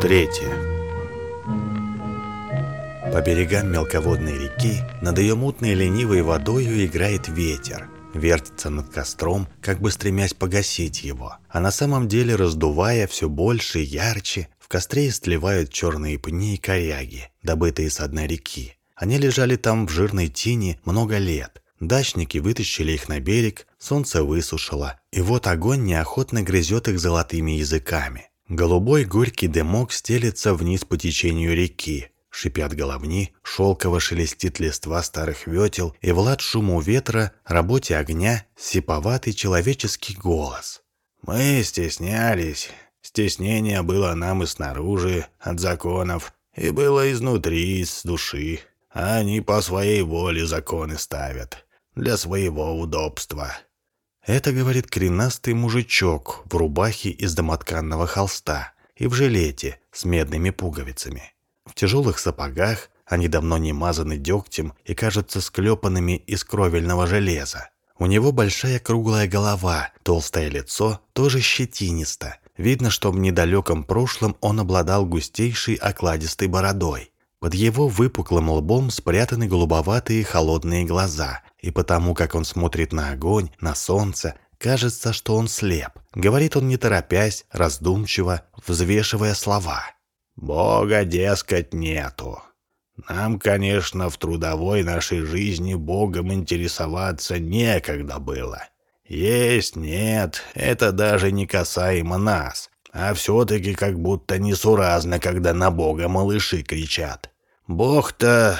Третье. По берегам мелководной реки над ее мутной ленивой водою играет ветер. Вертится над костром, как бы стремясь погасить его. А на самом деле, раздувая все больше и ярче, в костре истлевают черные пни и коряги, добытые с одной реки. Они лежали там в жирной тени много лет. Дачники вытащили их на берег, солнце высушило, и вот огонь неохотно грызет их золотыми языками. Голубой горький дымок стелется вниз по течению реки. Шипят головни, шелково шелестит листва старых ветел, и влад шуму ветра, работе огня, сиповатый человеческий голос. «Мы стеснялись. Стеснение было нам и снаружи, от законов, и было изнутри, с души. Они по своей воле законы ставят, для своего удобства». Это говорит коренастый мужичок в рубахе из домотканного холста и в жилете с медными пуговицами. В тяжелых сапогах они давно не мазаны дегтем и кажутся склепанными из кровельного железа. У него большая круглая голова, толстое лицо, тоже щетинисто. Видно, что в недалеком прошлом он обладал густейшей окладистой бородой. Под его выпуклым лбом спрятаны голубоватые холодные глаза, и потому, как он смотрит на огонь, на солнце, кажется, что он слеп. Говорит он не торопясь, раздумчиво, взвешивая слова. «Бога, дескать, нету. Нам, конечно, в трудовой нашей жизни Богом интересоваться некогда было. Есть, нет, это даже не касаемо нас. А все-таки как будто несуразно, когда на Бога малыши кричат. Бог-то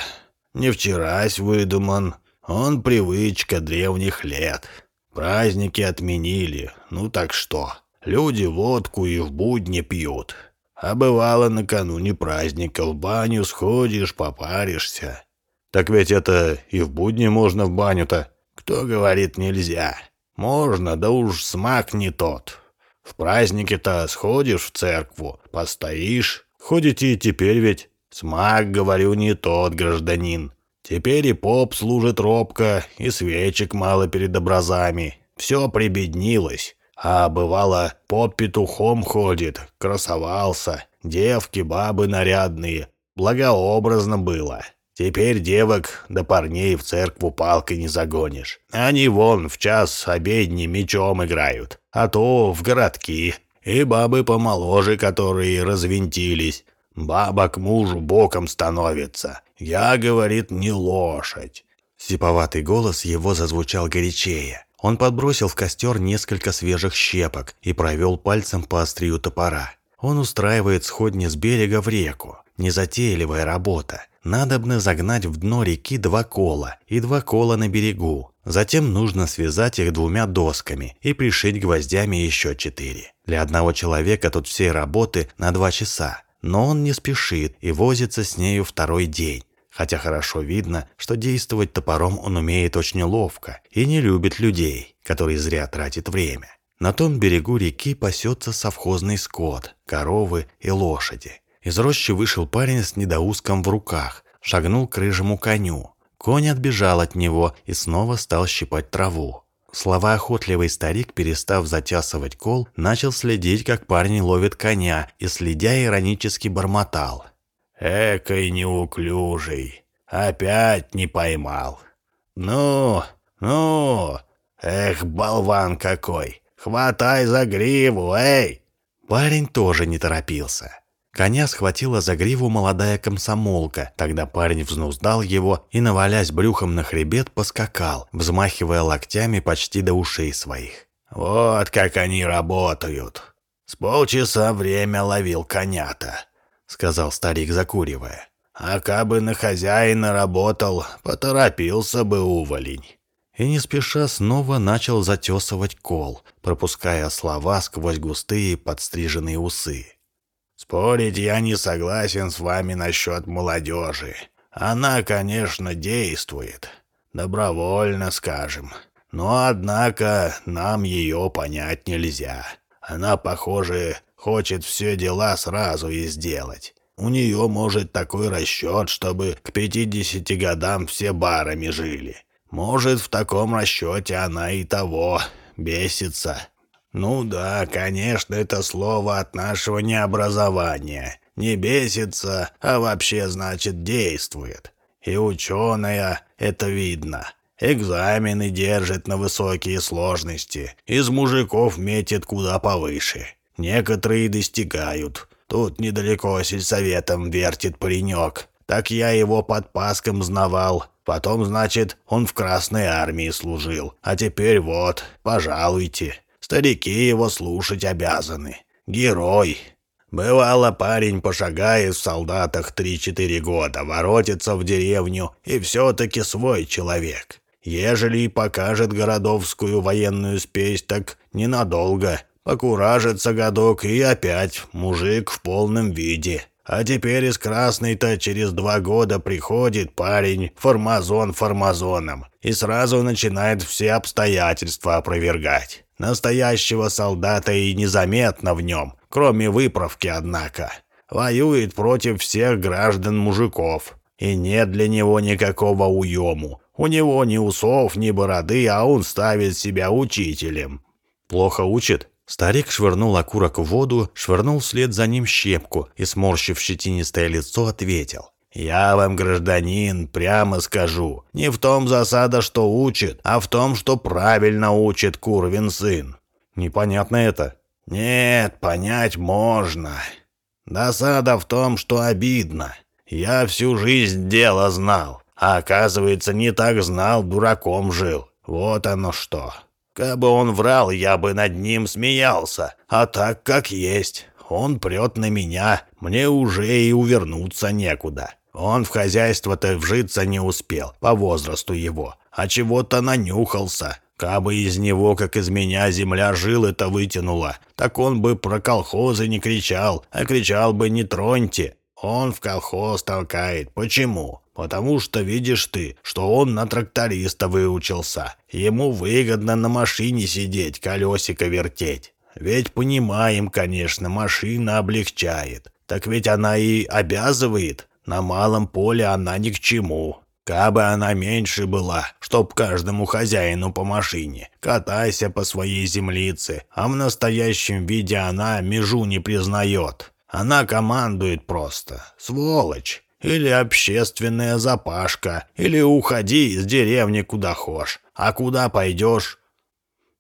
не вчерась выдуман, он привычка древних лет. Праздники отменили, ну так что? Люди водку и в будни пьют. А бывало накануне праздника в баню сходишь, попаришься. Так ведь это и в будни можно в баню-то. Кто говорит нельзя? Можно, да уж смак не тот. В празднике-то сходишь в церкву, постоишь. Ходите и теперь ведь. Смак, говорю, не тот, гражданин. Теперь и поп служит робко, и свечек мало перед образами. Все прибеднилось. А бывало, поп петухом ходит, красовался. Девки, бабы нарядные. Благообразно было. Теперь девок да парней в церкву палкой не загонишь. Они вон в час обедни мечом играют, а то в городки. И бабы помоложе, которые развинтились. Баба к мужу боком становится. Я, говорит, не лошадь. Сиповатый голос его зазвучал горячее. Он подбросил в костер несколько свежих щепок и провел пальцем по острию топора. Он устраивает сходни с берега в реку. Незатейливая работа. Надобно загнать в дно реки два кола и два кола на берегу. Затем нужно связать их двумя досками и пришить гвоздями еще четыре. Для одного человека тут всей работы на два часа. Но он не спешит и возится с нею второй день. Хотя хорошо видно, что действовать топором он умеет очень ловко и не любит людей, которые зря тратят время. На том берегу реки пасется совхозный скот, коровы и лошади. Из рощи вышел парень с недоуском в руках, шагнул к рыжему коню. Конь отбежал от него и снова стал щипать траву. Слова охотливый старик, перестав затясывать кол, начал следить, как парень ловит коня, и, следя, иронически бормотал. «Экой неуклюжий, опять не поймал. Ну, ну, эх, болван какой, хватай за гриву, эй!» Парень тоже не торопился. Коня схватила за гриву молодая комсомолка. Тогда парень взнуздал его и, навалясь брюхом на хребет, поскакал, взмахивая локтями почти до ушей своих. «Вот как они работают. С полчаса время ловил коня-то», — сказал старик, закуривая. «А кабы на хозяина работал, поторопился бы уволень» и не спеша снова начал затесывать кол, пропуская слова сквозь густые подстриженные усы. Спорить я не согласен с вами насчет молодежи. Она, конечно, действует. Добровольно, скажем. Но, однако, нам ее понять нельзя. Она, похоже, хочет все дела сразу и сделать. У нее может такой расчет, чтобы к 50 годам все барами жили. Может, в таком расчете она и того бесится. Ну да, конечно, это слово от нашего необразования. Не бесится, а вообще, значит, действует. И ученая, это видно. Экзамены держит на высокие сложности. Из мужиков метит куда повыше. Некоторые достигают. Тут недалеко сельсоветом вертит паренек. Так я его под паском знавал. Потом, значит, он в Красной армии служил. А теперь вот, пожалуйте. Старики его слушать обязаны. Герой. Бывало, парень пошагает в солдатах 3-4 года, воротится в деревню и все-таки свой человек. Ежели и покажет городовскую военную спесь, так ненадолго. Покуражится годок и опять мужик в полном виде. А теперь из Красной-то через два года приходит парень формазон формазоном и сразу начинает все обстоятельства опровергать. Настоящего солдата и незаметно в нем, кроме выправки, однако. Воюет против всех граждан-мужиков. И нет для него никакого уему. У него ни усов, ни бороды, а он ставит себя учителем. Плохо учит? Старик швырнул окурок в воду, швырнул вслед за ним щепку и, сморщив щетинистое лицо, ответил. «Я вам, гражданин, прямо скажу, не в том засада, что учит, а в том, что правильно учит Курвин сын». «Непонятно это». «Нет, понять можно. Досада в том, что обидно. Я всю жизнь дело знал, а оказывается, не так знал, дураком жил. Вот оно что. Кабы он врал, я бы над ним смеялся, а так как есть». Он прет на меня, мне уже и увернуться некуда. Он в хозяйство-то вжиться не успел, по возрасту его, а чего-то нанюхался. Кабы из него, как из меня, земля жил это вытянула, так он бы про колхозы не кричал, а кричал бы «не троньте». Он в колхоз толкает. Почему? Потому что видишь ты, что он на тракториста выучился. Ему выгодно на машине сидеть, колесико вертеть. Ведь понимаем, конечно, машина облегчает. Так ведь она и обязывает. На малом поле она ни к чему. Кабы она меньше была, чтоб каждому хозяину по машине. Катайся по своей землице, а в настоящем виде она межу не признает. Она командует просто. Сволочь. Или общественная запашка. Или уходи из деревни куда хошь. А куда пойдешь,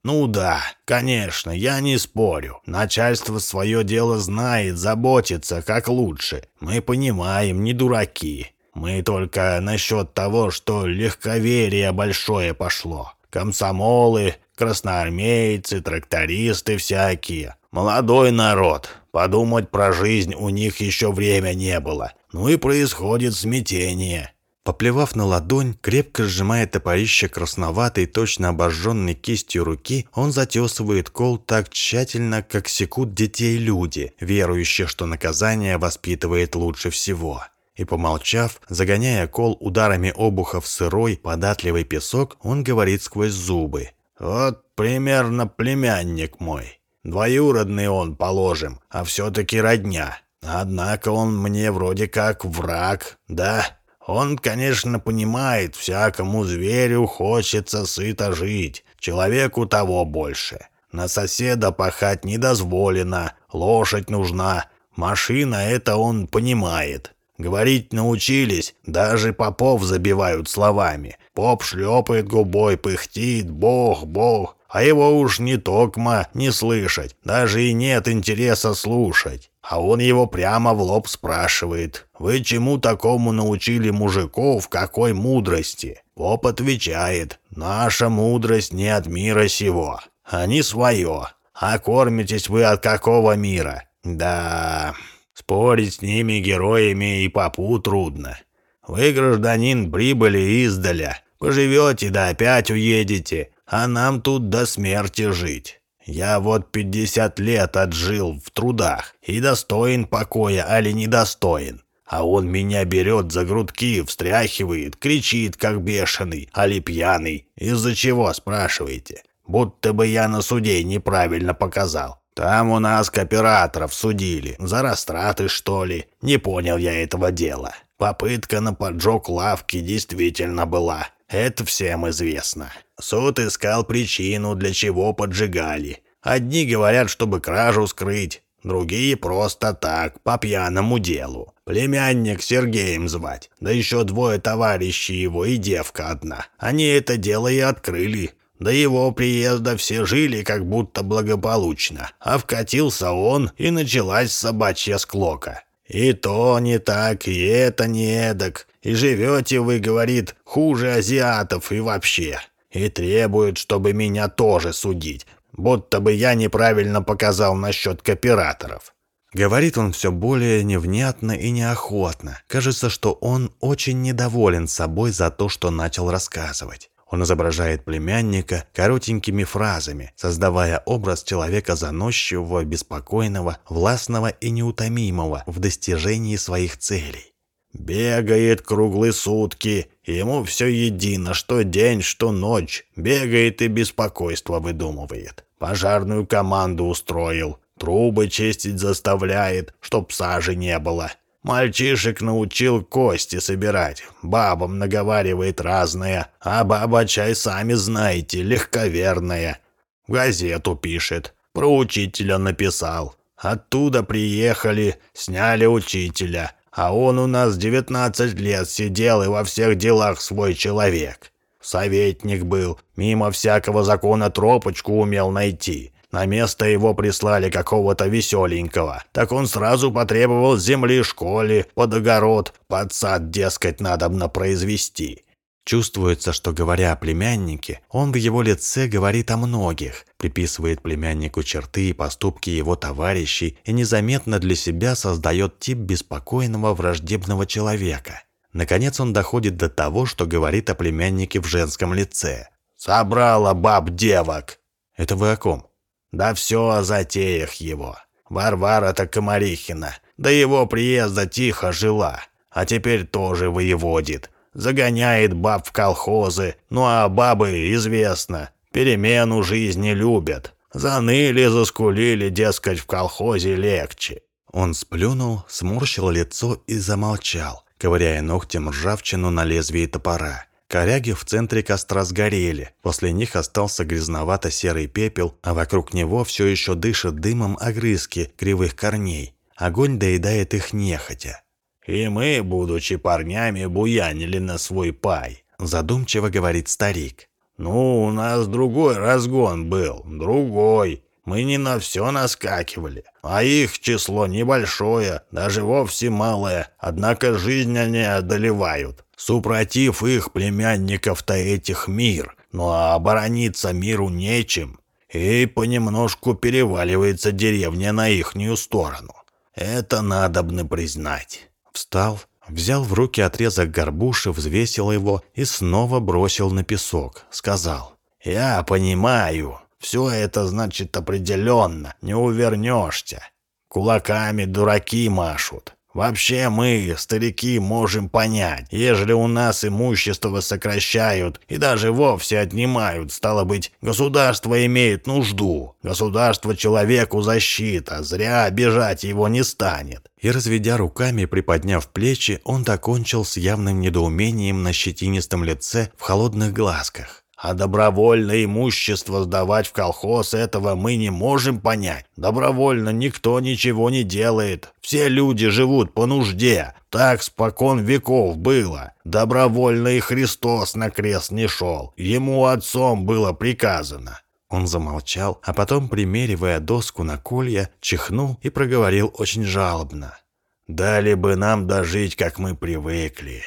«Ну да, конечно, я не спорю. Начальство свое дело знает, заботится, как лучше. Мы понимаем, не дураки. Мы только насчет того, что легковерие большое пошло. Комсомолы, красноармейцы, трактористы всякие. Молодой народ. Подумать про жизнь у них еще время не было. Ну и происходит смятение. Поплевав на ладонь, крепко сжимая топорище красноватой, точно обожженной кистью руки, он затесывает кол так тщательно, как секут детей люди, верующие, что наказание воспитывает лучше всего. И помолчав, загоняя кол ударами обуха в сырой, податливый песок, он говорит сквозь зубы. «Вот примерно племянник мой. Двоюродный он, положим, а все-таки родня. Однако он мне вроде как враг, да?» Он, конечно, понимает, всякому зверю хочется сыто жить, человеку того больше. На соседа пахать не дозволено, лошадь нужна, машина это он понимает. Говорить научились, даже попов забивают словами. Поп шлепает губой, пыхтит, бог, бог, а его уж не токма не слышать, даже и нет интереса слушать. А он его прямо в лоб спрашивает, «Вы чему такому научили мужиков, какой мудрости?» Поп отвечает, «Наша мудрость не от мира сего, а не свое. А кормитесь вы от какого мира?» «Да, спорить с ними героями и попу трудно. Вы, гражданин, прибыли издаля, поживете да опять уедете, а нам тут до смерти жить». Я вот пятьдесят лет отжил в трудах и достоин покоя, али недостоин. А он меня берет за грудки, встряхивает, кричит, как бешеный, али пьяный. Из-за чего, спрашиваете? Будто бы я на суде неправильно показал. Там у нас кооператоров судили. За растраты, что ли? Не понял я этого дела. Попытка на поджог лавки действительно была. Это всем известно. Суд искал причину, для чего поджигали. Одни говорят, чтобы кражу скрыть, Другие просто так, по пьяному делу. Племянник Сергеем звать, да еще двое товарищей его и девка одна. Они это дело и открыли. До его приезда все жили как будто благополучно, а вкатился он, и началась собачья склока. И то не так, и это не эдак. И живете вы, говорит, хуже азиатов и вообще. И требует, чтобы меня тоже судить, будто бы я неправильно показал насчет кооператоров. Говорит он все более невнятно и неохотно. Кажется, что он очень недоволен собой за то, что начал рассказывать. Он изображает племянника коротенькими фразами, создавая образ человека заносчивого, беспокойного, властного и неутомимого в достижении своих целей. Бегает круглые сутки, ему все едино, что день, что ночь. Бегает и беспокойство выдумывает. Пожарную команду устроил, трубы чистить заставляет, чтоб сажи не было. Мальчишек научил кости собирать, бабам наговаривает разное, а баба чай, сами знаете, легковерная. Газету пишет, про учителя написал. Оттуда приехали, сняли учителя, а он у нас 19 лет сидел и во всех делах свой человек. Советник был, мимо всякого закона тропочку умел найти. На место его прислали какого-то веселенького. Так он сразу потребовал земли школе, под огород, под сад, дескать, надобно произвести. Чувствуется, что, говоря о племяннике, он в его лице говорит о многих, приписывает племяннику черты и поступки его товарищей и незаметно для себя создает тип беспокойного враждебного человека. Наконец он доходит до того, что говорит о племяннике в женском лице. «Собрала баб девок!» «Это вы о ком?» «Да все о затеях его. Варвара-то Комарихина. До его приезда тихо жила, а теперь тоже воеводит загоняет баб в колхозы, ну а бабы, известно, перемену жизни любят. Заныли, заскулили, дескать, в колхозе легче». Он сплюнул, сморщил лицо и замолчал, ковыряя ногтем ржавчину на лезвии топора. Коряги в центре костра сгорели, после них остался грязновато-серый пепел, а вокруг него все еще дышит дымом огрызки кривых корней. Огонь доедает их нехотя. И мы, будучи парнями, буянили на свой пай», — задумчиво говорит старик. «Ну, у нас другой разгон был, другой. Мы не на все наскакивали, а их число небольшое, даже вовсе малое, однако жизнь они одолевают. Супротив их племянников-то этих мир, ну а оборониться миру нечем, и понемножку переваливается деревня на ихнюю сторону. Это надобно признать». Встал, взял в руки отрезок горбуши, взвесил его и снова бросил на песок. Сказал, «Я понимаю, все это значит определенно, не увернешься. Кулаками дураки машут. Вообще мы, старики, можем понять, ежели у нас имущество сокращают и даже вовсе отнимают, стало быть, государство имеет нужду, государство человеку защита, зря обижать его не станет. И разведя руками, приподняв плечи, он докончил с явным недоумением на щетинистом лице в холодных глазках. А добровольно имущество сдавать в колхоз этого мы не можем понять. Добровольно никто ничего не делает. Все люди живут по нужде. Так спокон веков было. Добровольно и Христос на крест не шел. Ему отцом было приказано. Он замолчал, а потом, примеривая доску на колья, чихнул и проговорил очень жалобно. «Дали бы нам дожить, как мы привыкли».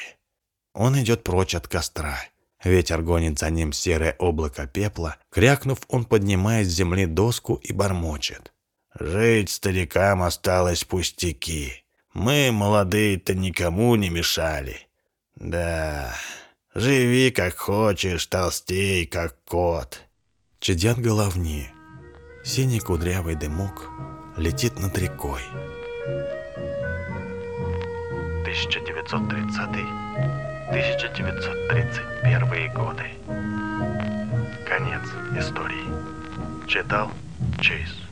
Он идет прочь от костра. Ветер гонит за ним серое облако пепла. Крякнув, он поднимает с земли доску и бормочет. «Жить старикам осталось пустяки. Мы, молодые-то, никому не мешали. Да, живи как хочешь, толстей, как кот». Чадят головни. Синий кудрявый дымок летит над рекой. 1930 1931 годы. Конец истории. Читал Чейз.